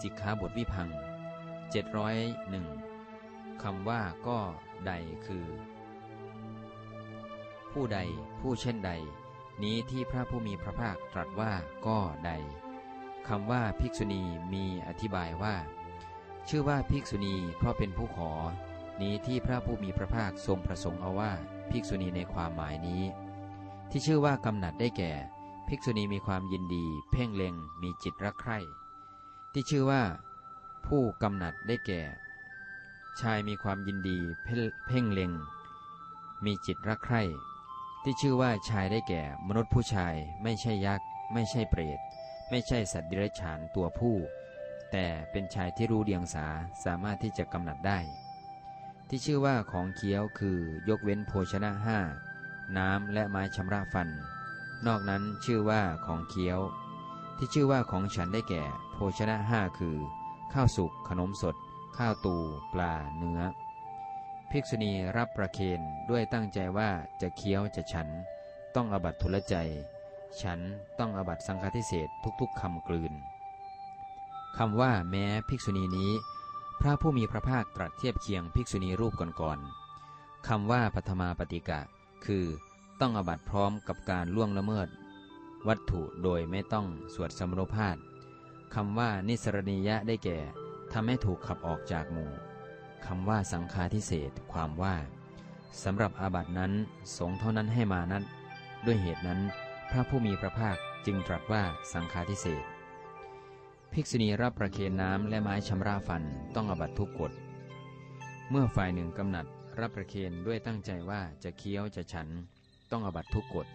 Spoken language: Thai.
สิกขาบทวิพัง701คำว่าก็ใดคือ ผู้ใดผู้เช่นใด นี้ที่พระผู้มีพระภาคตรัสว่าก็ใดคำว่าภิกษุณีมีอธิบายว่า ชื่อว่าภิกษุณีเพราะเป็นผู้ขอ นี้ที่พระผู้มีพระภาคทรงประสงค์เอาว่าภิกษุณีในความหมายนี้ ที่ชื่อว่ากำหนัดได้แก่ ภิกษุณีมีความยินดี เพ่งเล็งมีจิตรักใคร่ ที่ชื่อว่า ผู้กำหนัดได้แก่ ชายมีความยินดีเพ่งเล็ง มีจิตรักใคร่ ที่ชื่อว่าชายได้แก่ มนุษย์ผู้ชายไม่ใช่ยักษ์ ไม่ใช่เปรต ไม่ใช่สัตว์ดิรัจฉานตัวผู้ แต่เป็นชายที่รู้เดียงสาสามารถที่จะกำหนัดได้ ที่ชื่อว่าของเคี้ยวคือยกเว้นโภชนะห้าน้ำและไม้ชำระฟัน นอกนั้นชื่อว่าของเคี้ยว ที่ชื่อว่าของฉันได้แก่ โภชนะห้าคือ ข้าวสุกขนมสด ข้าวตูปลาเนื้อ ภิกษุณีรับประเคนด้วยตั้งใจว่าจะเคี้ยวจะฉัน ต้องอบัตทุลใจ ฉันต้องอบัตสังฆทิเศษทุกๆคำกลืนคำว่าแม้ภิกษุณีนี้ พระผู้มีพระภาคตรัสเทียบเคียงภิกษุณีรูปก่อนๆคำว่าปัทมาปฏิกะ คือ ต้องอบัตพร้อมกับการล่วงละเมิด วัตถุโดยไม่ต้องสวดสมรภาษคำว่านิสรณียะได้แก่ทำให้ถูกขับออกจากหมู่คำว่าสังฆาทิเศษความว่าสำหรับอาบัตินั้นสงเท่านั้นให้มานั้นด้วยเหตุนั้น พระผู้มีพระภาคจึงตรัสว่าสังฆาทิเศษภิกษุณีรับประเคนน้ำและไม้ชำระฟันต้องอบัตทุกกฎ เมื่อฝ่ายหนึ่งกำหนัดรับประเคนด้วยตั้งใจว่าจะเคี้ยวจะฉันต้องอบัตทุกกฎ